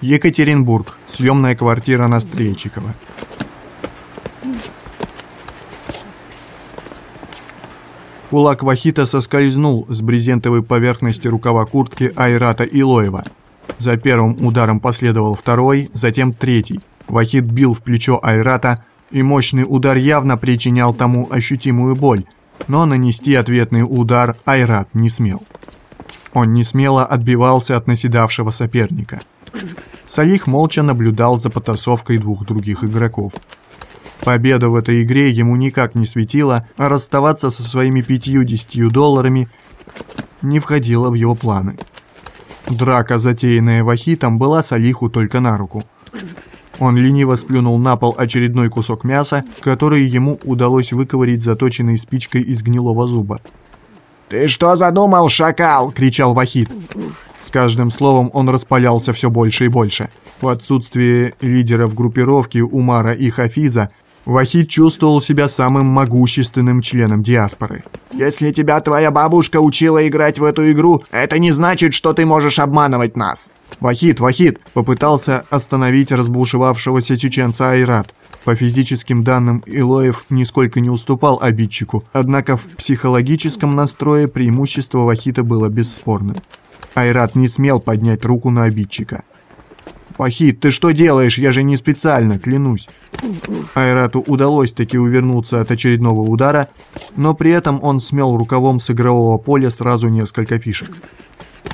Екатеринбург. Съемная квартира на Стрельчикова. Кулак Вахита соскользнул с брезентовой поверхности рукава куртки Айрата Илоева. За первым ударом последовал второй, затем третий. Вахит бил в плечо Айрата, и мощный удар явно причинял тому ощутимую боль, но нанести ответный удар Айрат не смел. Он не смело отбивался от наседавшего соперника. Салих молча наблюдал за потасовкой двух других игроков. Победа в этой игре ему никак не светила, а расставаться со своими 50 долларами не входило в его планы. Драка, затеянная Вахитом, была Салиху только на руку. Он лениво сплюнул на пол очередной кусок мяса, который ему удалось выковырить заточенной спичкой из гнилого зуба. «Ты что задумал, шакал?» — кричал Вахит. С каждым словом он распалялся все больше и больше. В отсутствие лидеров группировки Умара и Хафиза, Вахид чувствовал себя самым могущественным членом диаспоры. «Если тебя твоя бабушка учила играть в эту игру, это не значит, что ты можешь обманывать нас!» «Вахид, Вахид!» попытался остановить разбушевавшегося чеченца Айрат. По физическим данным, Илоев нисколько не уступал обидчику, однако в психологическом настрое преимущество Вахита было бесспорным. Айрат не смел поднять руку на обидчика. «Вахид, ты что делаешь? Я же не специально, клянусь!» Айрату удалось таки увернуться от очередного удара, но при этом он смел рукавом с игрового поля сразу несколько фишек.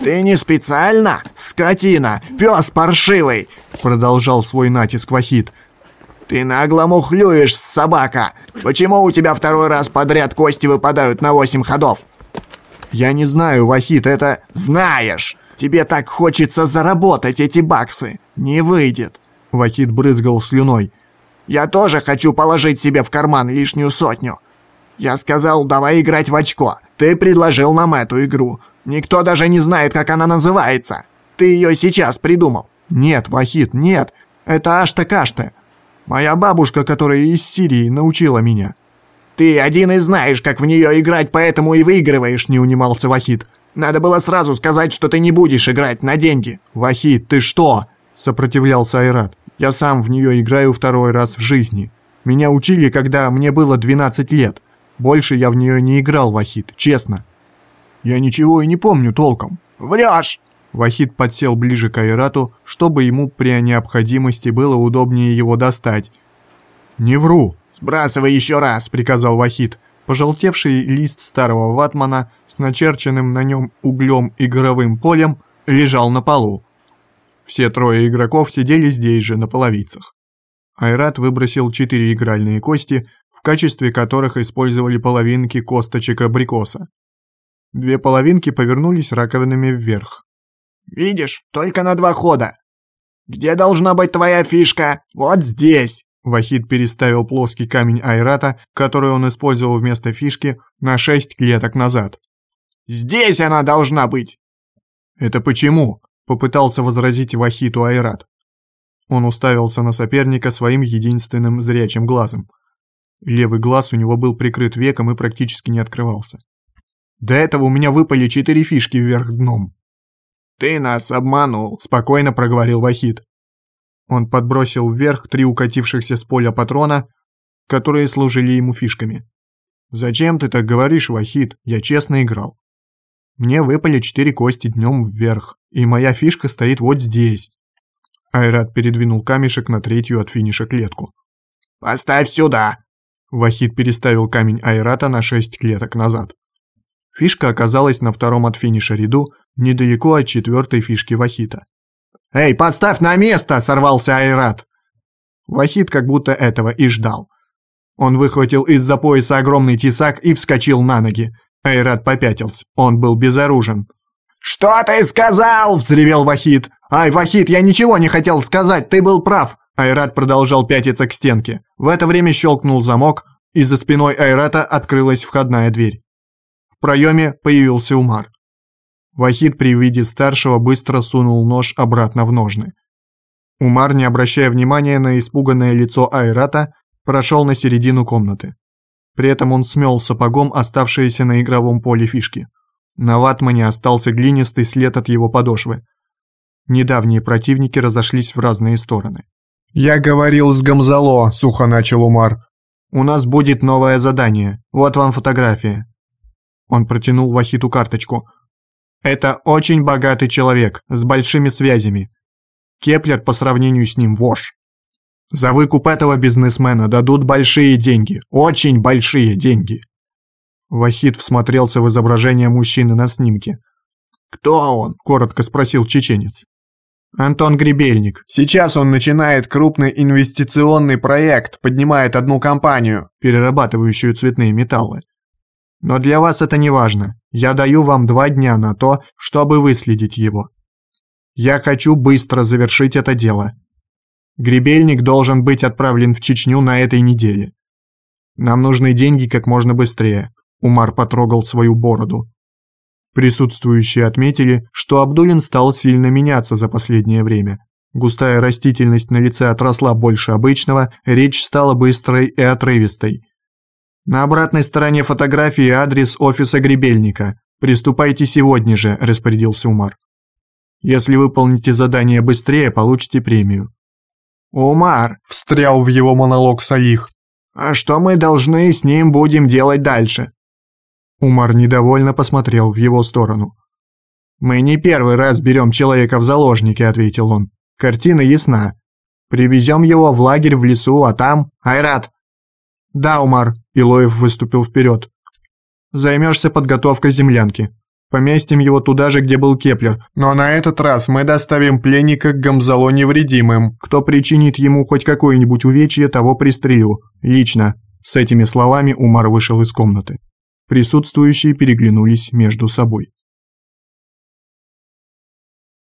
«Ты не специально? Скотина! Пес паршивый!» Продолжал свой натиск Вахид. «Ты нагло мухлюешь, собака! Почему у тебя второй раз подряд кости выпадают на восемь ходов?» «Я не знаю, Вахид, это...» «Знаешь! Тебе так хочется заработать эти баксы! Не выйдет!» Вахид брызгал слюной. «Я тоже хочу положить себе в карман лишнюю сотню. Я сказал, давай играть в очко. Ты предложил нам эту игру. Никто даже не знает, как она называется. Ты ее сейчас придумал». «Нет, Вахид, нет. Это Ашта-Кашта. Моя бабушка, которая из Сирии, научила меня». «Ты один и знаешь, как в нее играть, поэтому и выигрываешь», — не унимался Вахид. «Надо было сразу сказать, что ты не будешь играть на деньги». «Вахид, ты что?» — сопротивлялся Айрат. «Я сам в нее играю второй раз в жизни. Меня учили, когда мне было 12 лет. Больше я в нее не играл, Вахид, честно». «Я ничего и не помню толком». «Врешь!» Вахид подсел ближе к Айрату, чтобы ему при необходимости было удобнее его достать. «Не вру!» «Сбрасывай еще раз!» — приказал Вахид. Пожелтевший лист старого ватмана с начерченным на нем углем игровым полем лежал на полу. Все трое игроков сидели здесь же, на половицах. Айрат выбросил четыре игральные кости, в качестве которых использовали половинки косточек абрикоса. Две половинки повернулись раковинами вверх. «Видишь, только на два хода. Где должна быть твоя фишка? Вот здесь!» Вахид переставил плоский камень Айрата, который он использовал вместо фишки, на шесть клеток назад. «Здесь она должна быть!» «Это почему?» — попытался возразить Вахиту Айрат. Он уставился на соперника своим единственным зрячим глазом. Левый глаз у него был прикрыт веком и практически не открывался. До этого у меня выпали четыре фишки вверх дном. «Ты нас обманул», — спокойно проговорил Вахид. Он подбросил вверх три укатившихся с поля патрона, которые служили ему фишками. «Зачем ты так говоришь, Вахид? Я честно играл. Мне выпали четыре кости днем вверх, и моя фишка стоит вот здесь». Айрат передвинул камешек на третью от финиша клетку. «Поставь сюда!» Вахид переставил камень Айрата на шесть клеток назад. Фишка оказалась на втором от финиша ряду, недалеко от четвертой фишки Вахита. «Эй, поставь на место!» – сорвался Айрат. Вахид как будто этого и ждал. Он выхватил из-за пояса огромный тесак и вскочил на ноги. Айрат попятился, он был безоружен. «Что ты сказал?» – взревел Вахид. «Ай, Вахид, я ничего не хотел сказать, ты был прав!» Айрат продолжал пятиться к стенке. В это время щелкнул замок, и за спиной Айрата открылась входная дверь. Проеме появился Умар. Вахид при виде старшего быстро сунул нож обратно в ножны. Умар, не обращая внимания на испуганное лицо Айрата, прошел на середину комнаты. При этом он смел сапогом оставшиеся на игровом поле фишки. На ватмане остался глинистый след от его подошвы. Недавние противники разошлись в разные стороны. «Я говорил с Гамзало», — сухо начал Умар. «У нас будет новое задание. Вот вам фотография». Он протянул Вахиду карточку. «Это очень богатый человек, с большими связями. Кеплер по сравнению с ним вошь. За выкуп этого бизнесмена дадут большие деньги, очень большие деньги». Вахид всмотрелся в изображение мужчины на снимке. «Кто он?» – коротко спросил чеченец. Антон Гребельник. Сейчас он начинает крупный инвестиционный проект, поднимает одну компанию, перерабатывающую цветные металлы. Но для вас это не важно. Я даю вам два дня на то, чтобы выследить его. Я хочу быстро завершить это дело. Гребельник должен быть отправлен в Чечню на этой неделе. Нам нужны деньги как можно быстрее. Умар потрогал свою бороду. Присутствующие отметили, что Абдулин стал сильно меняться за последнее время. Густая растительность на лице отросла больше обычного, речь стала быстрой и отрывистой. На обратной стороне фотографии адрес офиса гребельника. «Приступайте сегодня же», – распорядился Умар. «Если выполните задание быстрее, получите премию». «Умар!» – встрял в его монолог Салих. «А что мы должны с ним будем делать дальше?» Умар недовольно посмотрел в его сторону. «Мы не первый раз берем человека в заложники», — ответил он. «Картина ясна. Привезем его в лагерь в лесу, а там... Айрат!» «Да, Умар», — Илоев выступил вперед. «Займешься подготовкой землянки. Поместим его туда же, где был Кеплер, но на этот раз мы доставим пленника к Гамзало невредимым. Кто причинит ему хоть какое-нибудь увечье, того пристрелю. Лично». С этими словами Умар вышел из комнаты. Присутствующие переглянулись между собой.